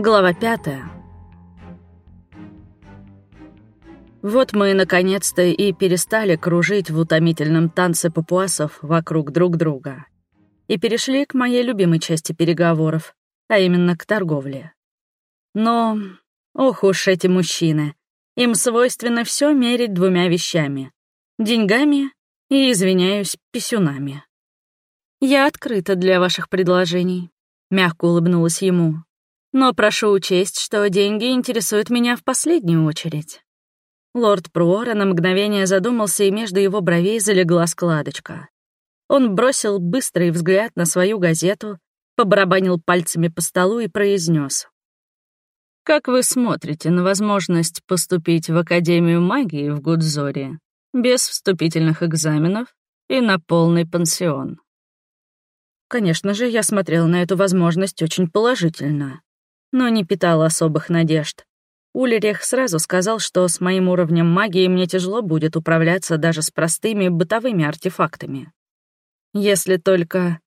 Глава пятая. Вот мы, наконец-то, и перестали кружить в утомительном танце папуасов вокруг друг друга. И перешли к моей любимой части переговоров, а именно к торговле. Но, ох уж эти мужчины. Им свойственно все мерить двумя вещами — деньгами и, извиняюсь, писюнами. «Я открыта для ваших предложений», — мягко улыбнулась ему. «Но прошу учесть, что деньги интересуют меня в последнюю очередь». Лорд Пруора на мгновение задумался, и между его бровей залегла складочка. Он бросил быстрый взгляд на свою газету, побарабанил пальцами по столу и произнес: «Как вы смотрите на возможность поступить в Академию магии в Гудзоре без вступительных экзаменов и на полный пансион?» Конечно же, я смотрела на эту возможность очень положительно, но не питала особых надежд. Улерих сразу сказал, что с моим уровнем магии мне тяжело будет управляться даже с простыми бытовыми артефактами. Если только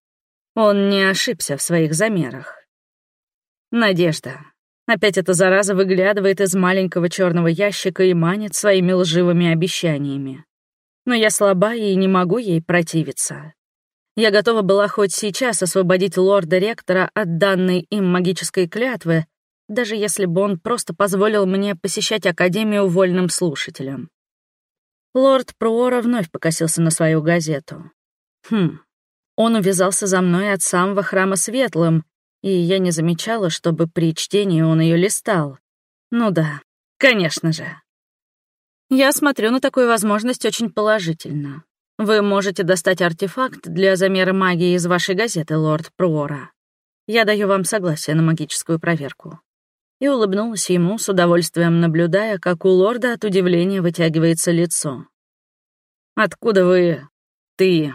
он не ошибся в своих замерах. Надежда. Опять эта зараза выглядывает из маленького черного ящика и манит своими лживыми обещаниями. Но я слаба и не могу ей противиться. Я готова была хоть сейчас освободить лорда-ректора от данной им магической клятвы, даже если бы он просто позволил мне посещать Академию вольным слушателем. Лорд Пруора вновь покосился на свою газету. Хм, он увязался за мной от самого храма Светлым, и я не замечала, чтобы при чтении он ее листал. Ну да, конечно же. Я смотрю на такую возможность очень положительно. Вы можете достать артефакт для замера магии из вашей газеты, лорд Пруора. Я даю вам согласие на магическую проверку и улыбнулась ему, с удовольствием наблюдая, как у лорда от удивления вытягивается лицо. «Откуда вы... ты...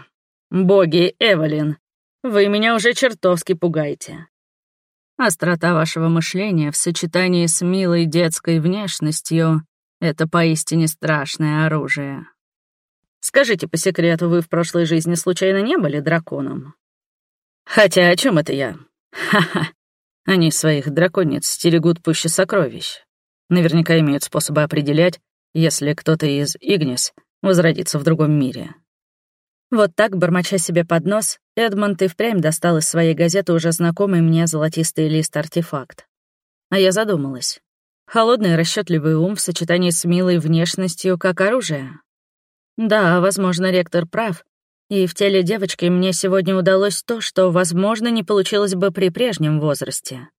боги Эвелин? Вы меня уже чертовски пугаете. Острота вашего мышления в сочетании с милой детской внешностью — это поистине страшное оружие. Скажите по секрету, вы в прошлой жизни случайно не были драконом? Хотя о чем это я? Ха-ха. Они своих драконец стерегут пуще сокровищ. Наверняка имеют способы определять, если кто-то из Игнис возродится в другом мире. Вот так, бормоча себе под нос, Эдмонд и впрямь достал из своей газеты уже знакомый мне золотистый лист-артефакт. А я задумалась. Холодный расчетливый ум в сочетании с милой внешностью как оружие. Да, возможно, ректор прав, и в теле девочки мне сегодня удалось то, что, возможно, не получилось бы при прежнем возрасте.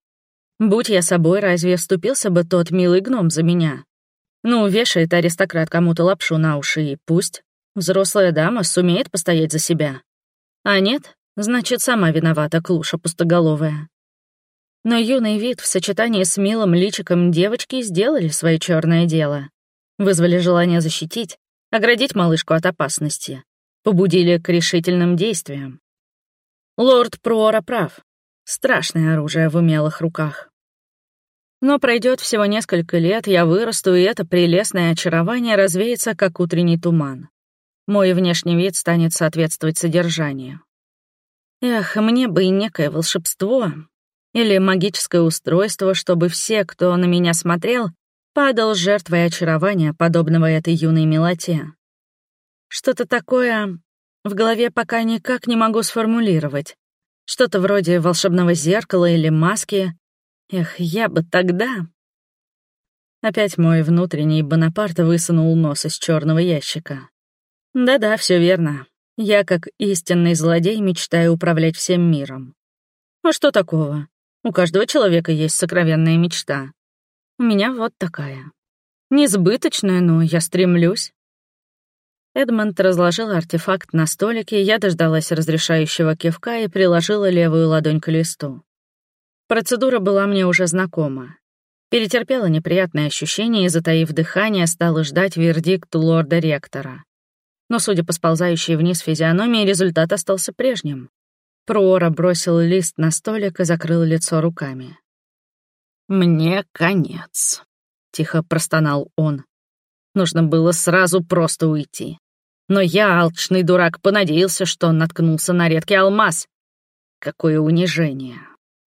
Будь я собой, разве вступился бы тот милый гном за меня? Ну, вешает аристократ кому-то лапшу на уши, и пусть. Взрослая дама сумеет постоять за себя. А нет, значит, сама виновата, клуша пустоголовая. Но юный вид в сочетании с милым личиком девочки сделали свое черное дело. Вызвали желание защитить, оградить малышку от опасности побудили к решительным действиям. Лорд Пруора прав. Страшное оружие в умелых руках. Но пройдет всего несколько лет, я вырасту, и это прелестное очарование развеется, как утренний туман. Мой внешний вид станет соответствовать содержанию. Эх, мне бы и некое волшебство или магическое устройство, чтобы все, кто на меня смотрел, падал жертвой очарования, подобного этой юной милоте. Что-то такое в голове пока никак не могу сформулировать. Что-то вроде волшебного зеркала или маски. Эх, я бы тогда... Опять мой внутренний Бонапарт высунул нос из черного ящика. Да-да, все верно. Я, как истинный злодей, мечтаю управлять всем миром. А что такого? У каждого человека есть сокровенная мечта. У меня вот такая. Несбыточная, но я стремлюсь. Эдмонд разложил артефакт на столике, я дождалась разрешающего кивка и приложила левую ладонь к листу. Процедура была мне уже знакома. Перетерпела неприятное ощущение и, затаив дыхание, стала ждать вердикт лорда-ректора. Но, судя по сползающей вниз физиономии, результат остался прежним. Проора бросил лист на столик и закрыл лицо руками. «Мне конец», — тихо простонал он. Нужно было сразу просто уйти. Но я, алчный дурак, понадеялся, что он наткнулся на редкий алмаз. Какое унижение.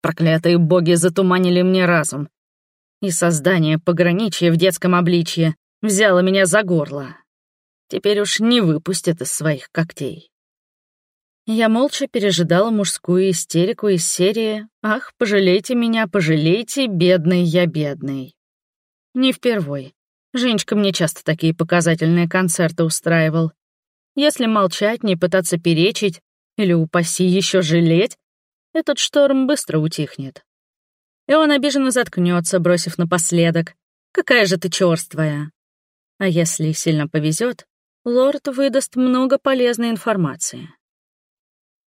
Проклятые боги затуманили мне разум. И создание пограничья в детском обличье взяло меня за горло. Теперь уж не выпустят из своих когтей. Я молча пережидала мужскую истерику из серии «Ах, пожалейте меня, пожалейте, бедный я бедный». Не впервой. Женечка мне часто такие показательные концерты устраивал. Если молчать, не пытаться перечить или, упаси, еще жалеть, этот шторм быстро утихнет. И он обиженно заткнется, бросив напоследок. «Какая же ты черствая!» А если сильно повезет, лорд выдаст много полезной информации.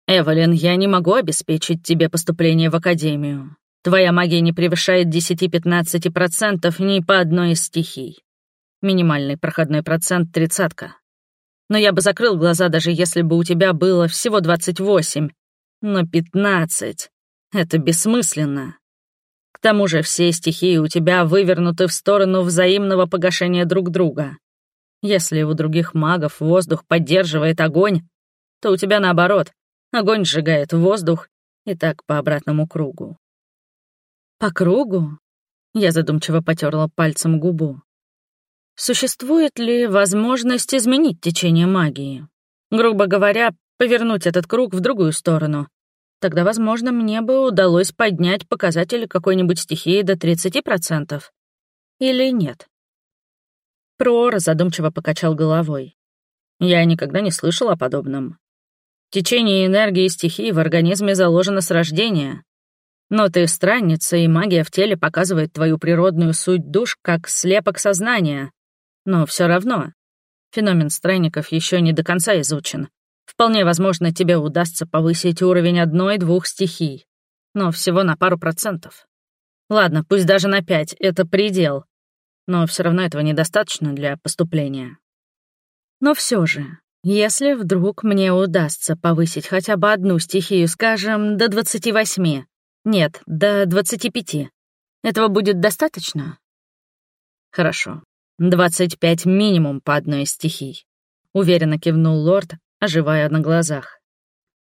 «Эвелин, я не могу обеспечить тебе поступление в Академию. Твоя магия не превышает 10-15% ни по одной из стихий. Минимальный проходной процент — тридцатка. Но я бы закрыл глаза, даже если бы у тебя было всего 28. Но 15 — это бессмысленно. К тому же все стихии у тебя вывернуты в сторону взаимного погашения друг друга. Если у других магов воздух поддерживает огонь, то у тебя наоборот, огонь сжигает воздух, и так по обратному кругу. По кругу? Я задумчиво потерла пальцем губу. Существует ли возможность изменить течение магии? Грубо говоря, повернуть этот круг в другую сторону. Тогда, возможно, мне бы удалось поднять показатели какой-нибудь стихии до 30%. Или нет? Прор задумчиво покачал головой. Я никогда не слышал о подобном. Течение энергии стихии в организме заложено с рождения. Но ты странница, и магия в теле показывает твою природную суть душ как слепок сознания, но все равно, феномен странников еще не до конца изучен. Вполне возможно, тебе удастся повысить уровень одной-двух стихий. Но всего на пару процентов. Ладно, пусть даже на пять, это предел. Но все равно этого недостаточно для поступления. Но все же, если вдруг мне удастся повысить хотя бы одну стихию, скажем, до 28, нет, до 25, этого будет достаточно? Хорошо, «Двадцать пять минимум по одной из стихий», — уверенно кивнул лорд, оживая на глазах.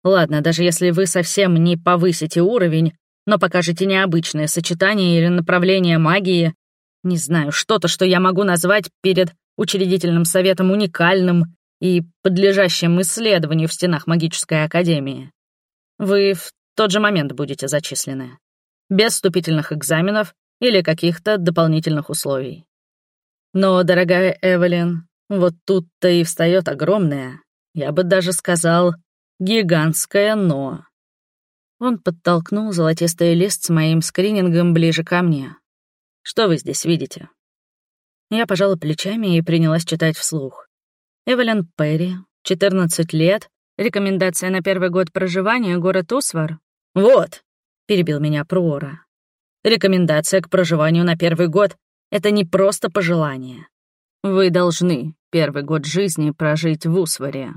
«Ладно, даже если вы совсем не повысите уровень, но покажете необычное сочетание или направление магии, не знаю, что-то, что я могу назвать перед учредительным советом уникальным и подлежащим исследованию в стенах магической академии. Вы в тот же момент будете зачислены. Без вступительных экзаменов или каких-то дополнительных условий. Но, дорогая Эвелин, вот тут-то и встает огромное, я бы даже сказал, гигантское «но». Он подтолкнул золотистый лист с моим скринингом ближе ко мне. «Что вы здесь видите?» Я пожала плечами и принялась читать вслух. Эвелин Перри, 14 лет, рекомендация на первый год проживания, город Усвар. «Вот», — перебил меня Пруора. «Рекомендация к проживанию на первый год это не просто пожелание. Вы должны первый год жизни прожить в Усваре.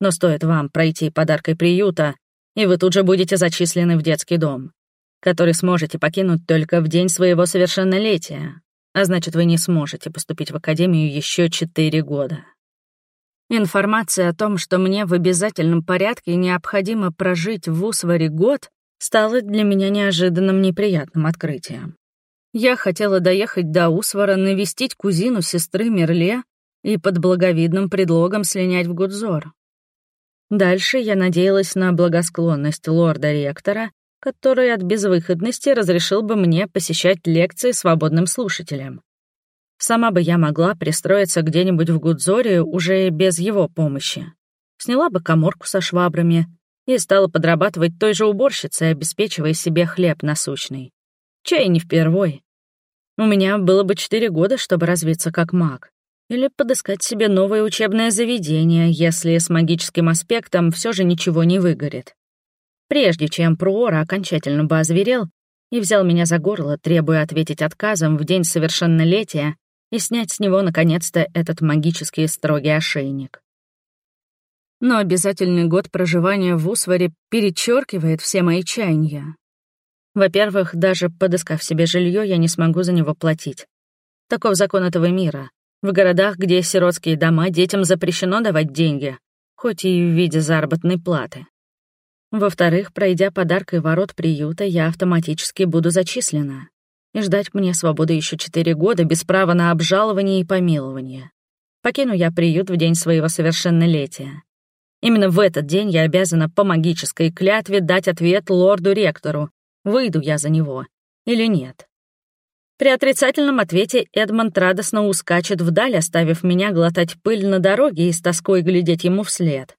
Но стоит вам пройти подаркой приюта, и вы тут же будете зачислены в детский дом, который сможете покинуть только в день своего совершеннолетия, а значит, вы не сможете поступить в академию еще четыре года. Информация о том, что мне в обязательном порядке необходимо прожить в Усваре год, стала для меня неожиданным неприятным открытием. Я хотела доехать до Усвара, навестить кузину сестры Мерле и под благовидным предлогом слинять в Гудзор. Дальше я надеялась на благосклонность лорда-ректора, который от безвыходности разрешил бы мне посещать лекции свободным слушателям. Сама бы я могла пристроиться где-нибудь в Гудзоре уже без его помощи. Сняла бы коморку со швабрами и стала подрабатывать той же уборщицей, обеспечивая себе хлеб насущный. Чай не впервой. У меня было бы четыре года, чтобы развиться как маг. Или подыскать себе новое учебное заведение, если с магическим аспектом все же ничего не выгорит. Прежде чем Пруора окончательно бы озверел и взял меня за горло, требуя ответить отказом в день совершеннолетия и снять с него, наконец-то, этот магический строгий ошейник. Но обязательный год проживания в Усваре перечеркивает все мои чаяния. Во-первых, даже подыскав себе жилье, я не смогу за него платить. Таков закон этого мира. В городах, где сиротские дома, детям запрещено давать деньги, хоть и в виде заработной платы. Во-вторых, пройдя подаркой ворот приюта, я автоматически буду зачислена. И ждать мне свободы еще четыре года без права на обжалование и помилование. Покину я приют в день своего совершеннолетия. Именно в этот день я обязана по магической клятве дать ответ лорду-ректору, выйду я за него или нет. При отрицательном ответе Эдмонд радостно ускачет вдаль, оставив меня глотать пыль на дороге и с тоской глядеть ему вслед.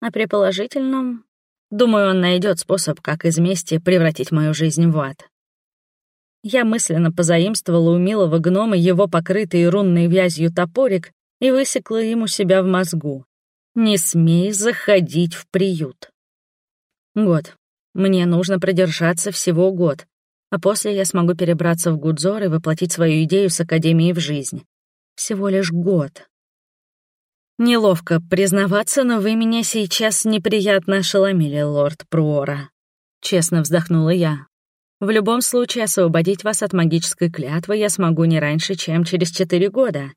А при положительном Думаю, он найдет способ, как из мести превратить мою жизнь в ад. Я мысленно позаимствовала у милого гнома его покрытый рунной вязью топорик и высекла ему себя в мозгу. «Не смей заходить в приют». Год. Мне нужно продержаться всего год, а после я смогу перебраться в Гудзор и воплотить свою идею с Академией в жизнь. Всего лишь год. Неловко признаваться, но вы меня сейчас неприятно ошеломили, лорд Пруора. Честно вздохнула я. В любом случае, освободить вас от магической клятвы я смогу не раньше, чем через четыре года.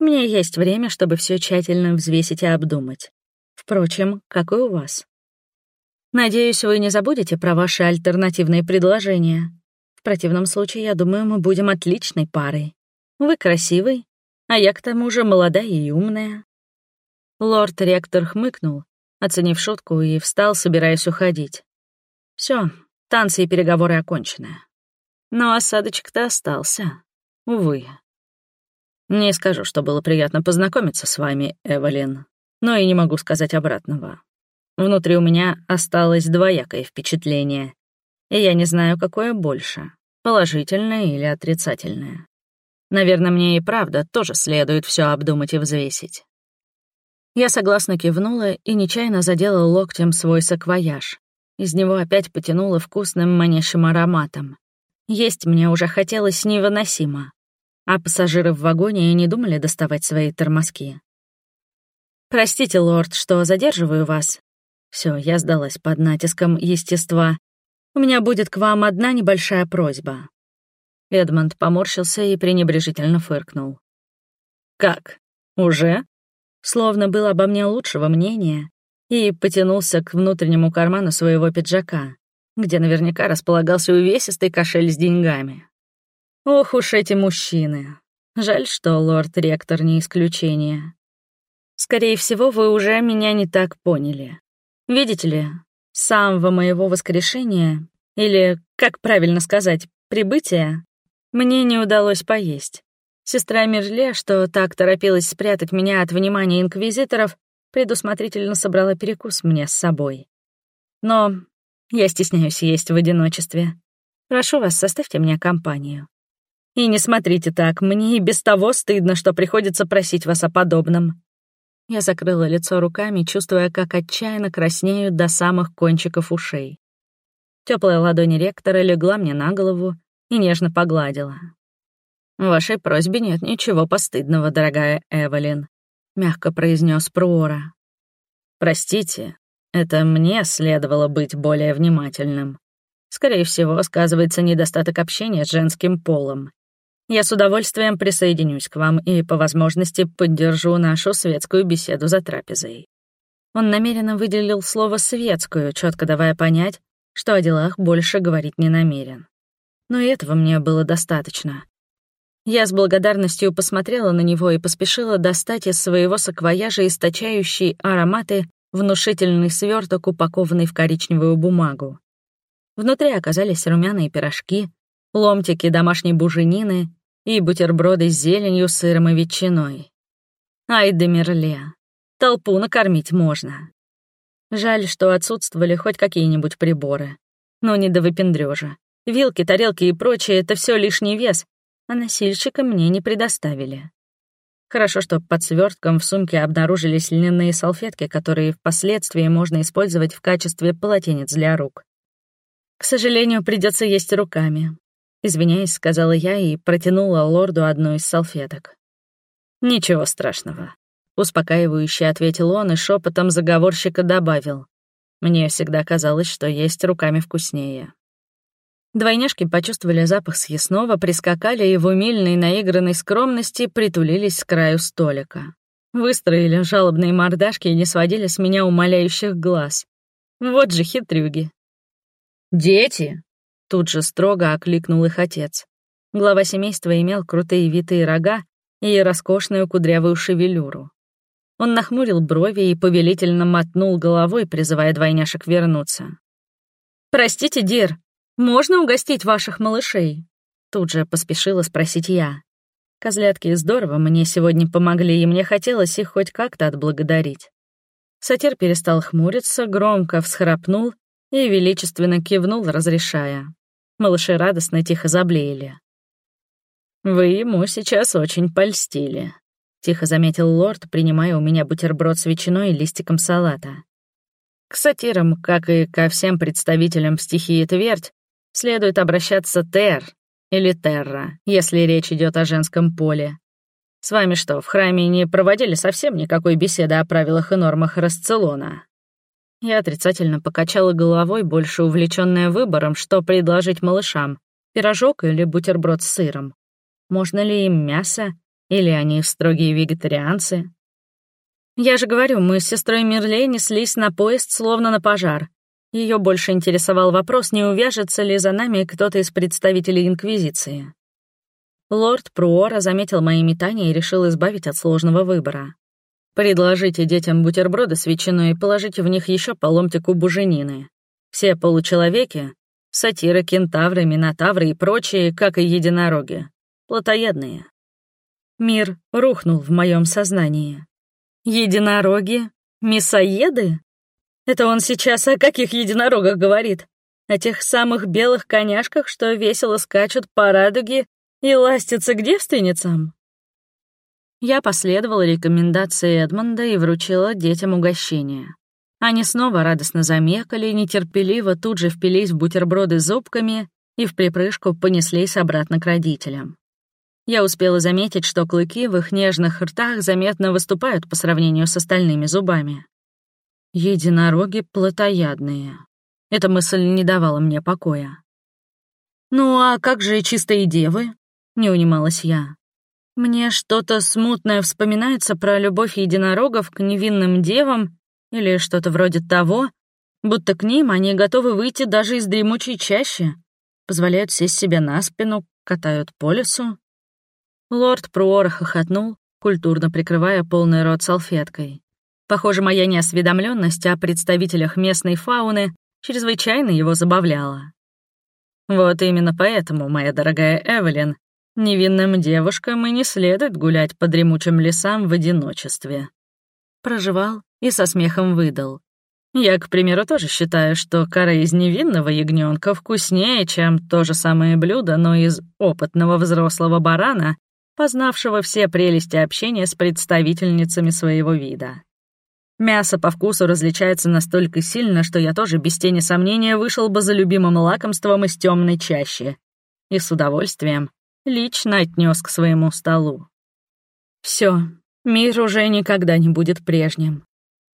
Меня есть время, чтобы все тщательно взвесить и обдумать. Впрочем, как и у вас. Надеюсь, вы не забудете про ваши альтернативные предложения. В противном случае, я думаю, мы будем отличной парой. Вы красивый, а я к тому же молодая и умная. Лорд-ректор хмыкнул, оценив шутку, и встал, собираясь уходить. Все, танцы и переговоры окончены. Но осадочек-то остался. Увы. Не скажу, что было приятно познакомиться с вами, Эвелин, но и не могу сказать обратного. Внутри у меня осталось двоякое впечатление, и я не знаю, какое больше, положительное или отрицательное. Наверное, мне и правда тоже следует все обдумать и взвесить. Я согласно кивнула и нечаянно задела локтем свой саквояж. Из него опять потянуло вкусным манящим ароматом. Есть мне уже хотелось невыносимо. А пассажиры в вагоне и не думали доставать свои тормозки. «Простите, лорд, что задерживаю вас». Все, я сдалась под натиском естества. «У меня будет к вам одна небольшая просьба». Эдмонд поморщился и пренебрежительно фыркнул. «Как? Уже?» словно был обо мне лучшего мнения, и потянулся к внутреннему карману своего пиджака, где наверняка располагался увесистый кошель с деньгами. Ох уж эти мужчины. Жаль, что лорд-ректор не исключение. Скорее всего, вы уже меня не так поняли. Видите ли, с самого моего воскрешения, или, как правильно сказать, прибытия, мне не удалось поесть. Сестра Мерле, что так торопилась спрятать меня от внимания инквизиторов, предусмотрительно собрала перекус мне с собой. Но я стесняюсь есть в одиночестве. Прошу вас, составьте мне компанию. И не смотрите так, мне и без того стыдно, что приходится просить вас о подобном. Я закрыла лицо руками, чувствуя, как отчаянно краснеют до самых кончиков ушей. Теплая ладонь ректора легла мне на голову и нежно погладила. «В вашей просьбе нет ничего постыдного, дорогая Эвелин», — мягко произнес Пруора. «Простите, это мне следовало быть более внимательным. Скорее всего, сказывается недостаток общения с женским полом. Я с удовольствием присоединюсь к вам и, по возможности, поддержу нашу светскую беседу за трапезой». Он намеренно выделил слово «светскую», четко давая понять, что о делах больше говорить не намерен. Но и этого мне было достаточно. Я с благодарностью посмотрела на него и поспешила достать из своего саквояжа источающий ароматы внушительный сверток, упакованный в коричневую бумагу. Внутри оказались румяные пирожки, ломтики домашней буженины и бутерброды с зеленью, сыром и ветчиной. Ай да толпу накормить можно. Жаль, что отсутствовали хоть какие-нибудь приборы. Но не до выпендрёжа. Вилки, тарелки и прочее — это все лишний вес, а носильщика мне не предоставили. Хорошо, что под свертком в сумке обнаружились льняные салфетки, которые впоследствии можно использовать в качестве полотенец для рук. К сожалению, придется есть руками. Извиняюсь, сказала я и протянула лорду одну из салфеток. Ничего страшного. Успокаивающе ответил он и шепотом заговорщика добавил. Мне всегда казалось, что есть руками вкуснее. Двойняшки почувствовали запах съестного, прискакали и в умильной наигранной скромности притулились к краю столика. Выстроили жалобные мордашки и не сводили с меня умоляющих глаз. Вот же хитрюги. «Дети!» — тут же строго окликнул их отец. Глава семейства имел крутые витые рога и роскошную кудрявую шевелюру. Он нахмурил брови и повелительно мотнул головой, призывая двойняшек вернуться. «Простите, Дир, можно угостить ваших малышей?» Тут же поспешила спросить я. Козлятки здорово мне сегодня помогли, и мне хотелось их хоть как-то отблагодарить. Сатир перестал хмуриться, громко всхрапнул и величественно кивнул, разрешая. Малыши радостно тихо заблеяли. «Вы ему сейчас очень польстили», — тихо заметил лорд, принимая у меня бутерброд с ветчиной и листиком салата. К сатирам, как и ко всем представителям стихии Твердь, следует обращаться «тер» или «терра», если речь идет о женском поле. С вами что, в храме не проводили совсем никакой беседы о правилах и нормах Расцелона? Я отрицательно покачала головой, больше увлечённая выбором, что предложить малышам, пирожок или бутерброд с сыром. Можно ли им мясо, или они строгие вегетарианцы? Я же говорю, мы с сестрой Мирлей неслись на поезд, словно на пожар. Ее больше интересовал вопрос, не увяжется ли за нами кто-то из представителей Инквизиции. Лорд Пруора заметил мои метания и решил избавить от сложного выбора. Предложите детям бутерброды с ветчиной и положите в них еще по ломтику буженины. Все получеловеки — сатиры, кентавры, минотавры и прочие, как и единороги. Плотоядные. Мир рухнул в моем сознании. Единороги? Мясоеды? Это он сейчас о каких единорогах говорит? О тех самых белых коняшках, что весело скачут по радуге и ластятся к девственницам? Я последовала рекомендации Эдмонда и вручила детям угощение. Они снова радостно замекали, нетерпеливо тут же впились в бутерброды зубками и в припрыжку понеслись обратно к родителям. Я успела заметить, что клыки в их нежных ртах заметно выступают по сравнению с остальными зубами. Единороги плотоядные. Эта мысль не давала мне покоя. «Ну а как же чистые девы?» — не унималась я. Мне что-то смутное вспоминается про любовь единорогов к невинным девам или что-то вроде того, будто к ним они готовы выйти даже из дремучей чащи, позволяют сесть себе на спину, катают по лесу. Лорд Пруор хохотнул, культурно прикрывая полный рот салфеткой. Похоже, моя неосведомленность о представителях местной фауны чрезвычайно его забавляла. Вот именно поэтому, моя дорогая Эвелин, Невинным девушкам и не следует гулять по дремучим лесам в одиночестве. Проживал и со смехом выдал. Я, к примеру, тоже считаю, что кора из невинного ягненка вкуснее, чем то же самое блюдо, но из опытного взрослого барана, познавшего все прелести общения с представительницами своего вида. Мясо по вкусу различается настолько сильно, что я тоже без тени сомнения вышел бы за любимым лакомством из темной чащи. И с удовольствием лично отнес к своему столу. Все, мир уже никогда не будет прежним.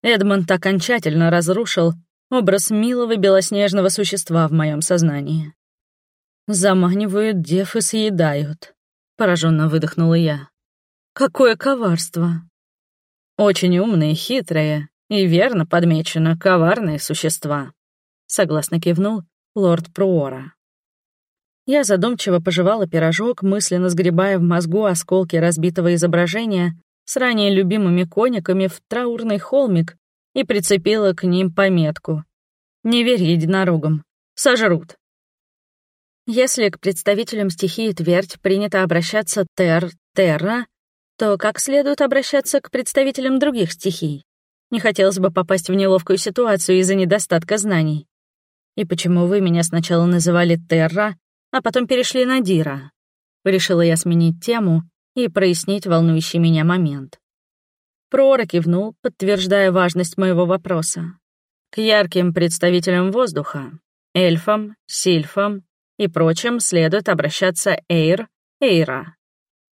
Эдмонд окончательно разрушил образ милого белоснежного существа в моем сознании. Заманивают дев и съедают. Пораженно выдохнула я. Какое коварство! Очень умные, хитрые и верно подмечено коварные существа. Согласно кивнул лорд Пруора. Я задумчиво пожевала пирожок, мысленно сгребая в мозгу осколки разбитого изображения с ранее любимыми кониками в траурный холмик и прицепила к ним пометку. «Не верь единорогам. Сожрут». Если к представителям стихии Твердь принято обращаться тер-терра, то как следует обращаться к представителям других стихий? Не хотелось бы попасть в неловкую ситуацию из-за недостатка знаний. И почему вы меня сначала называли Терра, а потом перешли на Дира. Решила я сменить тему и прояснить волнующий меня момент. Прора кивнул, подтверждая важность моего вопроса. К ярким представителям воздуха, эльфам, сильфам и прочим следует обращаться Эйр, Эйра.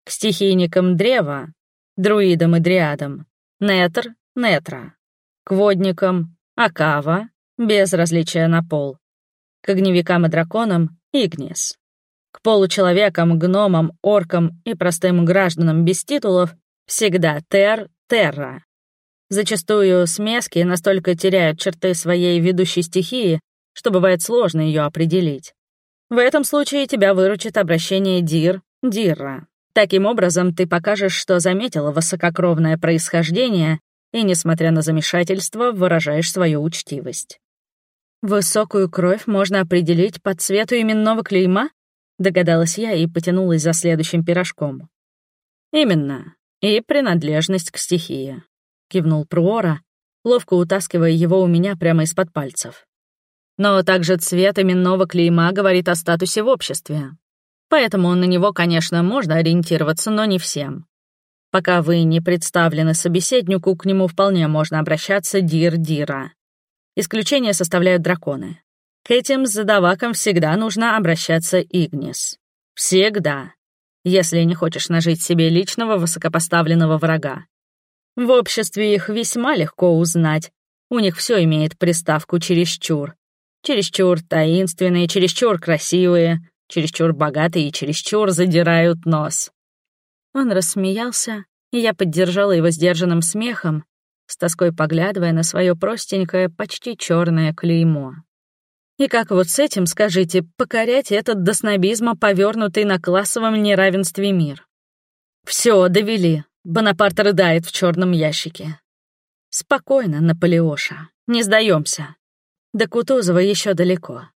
К стихийникам древа, друидам и дриадам, Нетр, Нетра. К водникам, Акава, без различия на пол. К огневикам и драконам, Игнис. К получеловекам, гномам, оркам и простым гражданам без титулов всегда Тер, Терра. Зачастую смески настолько теряют черты своей ведущей стихии, что бывает сложно ее определить. В этом случае тебя выручит обращение «дир», «дирра». Таким образом, ты покажешь, что заметила высококровное происхождение и, несмотря на замешательство, выражаешь свою учтивость. «Высокую кровь можно определить по цвету именного клейма?» Догадалась я и потянулась за следующим пирожком. «Именно. И принадлежность к стихии», — кивнул Пруора, ловко утаскивая его у меня прямо из-под пальцев. «Но также цвет именного клейма говорит о статусе в обществе. Поэтому на него, конечно, можно ориентироваться, но не всем. Пока вы не представлены собеседнику, к нему вполне можно обращаться дир-дира. Исключение составляют драконы. К этим задавакам всегда нужно обращаться Игнис. Всегда. Если не хочешь нажить себе личного высокопоставленного врага. В обществе их весьма легко узнать. У них все имеет приставку «чересчур». Чересчур таинственные, чересчур красивые, чересчур богатые и чересчур задирают нос. Он рассмеялся, и я поддержала его сдержанным смехом, с тоской поглядывая на свое простенькое, почти черное клеймо. И как вот с этим, скажите, покорять этот до снобизма повернутый на классовом неравенстве мир? Все, довели. Бонапарт рыдает в черном ящике. Спокойно, Наполеоша, не сдаемся. До Кутузова еще далеко.